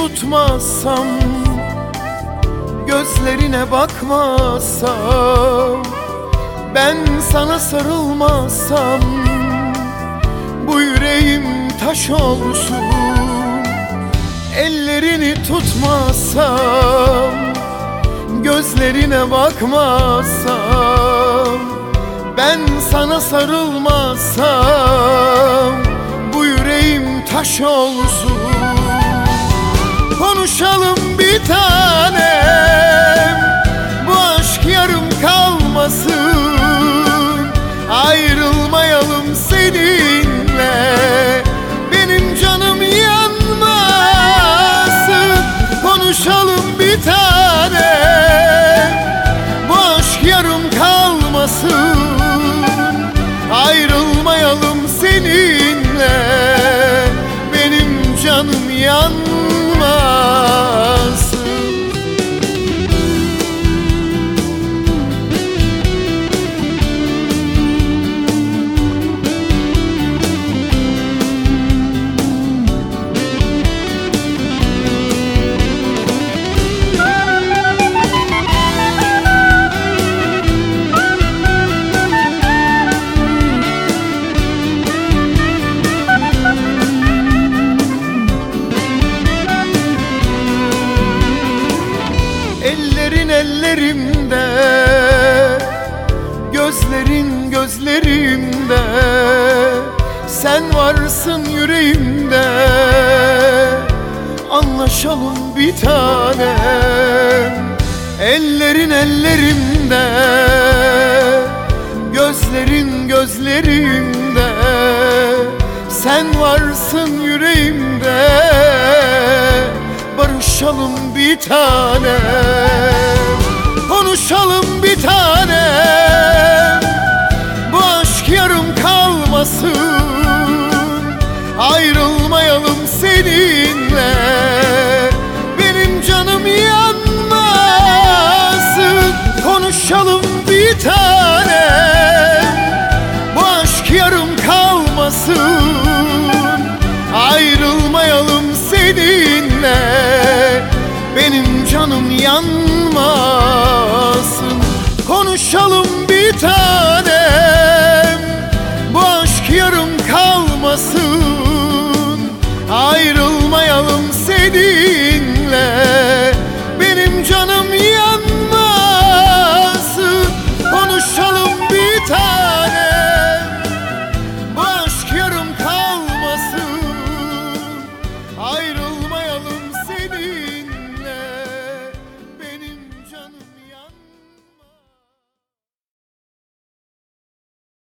tutmazsam Gözlerine bakmazsam Ben sana sarılmazsam Bu yüreğim taş olsun. Ellerini tutmazsam Gözlerine bakmazsam Ben sana sarılmazsam Bu yüreğim taş olsun Konuşalım bir tanem. Bu aşk yarım kalmasın. Ayrılmayalım seninle. Benim canım yanmasın. Konuşalım bir tanem. Bu aşk yarım kalmasın. Ayrılmayalım seninle. Benim canım yanmasın Gözlerin gözlerimde. Sen varsın yüreğimde. Anlaşalım bir tanem Ellerin ellerimde. Gözlerin gözlerimde. Sen varsın yüreğimde. Barışalım bir tanem Konuşalım seninle. Benim canım yanmasın Konuşalım bir tane. Bu aşk yarım kalmasın Ayrılmayalım seninle. Benim canım yanmasın Konuşalım bir tane. Bu aşk yarım kalmasın. Ayrılmayalım seninle. Benim canım ya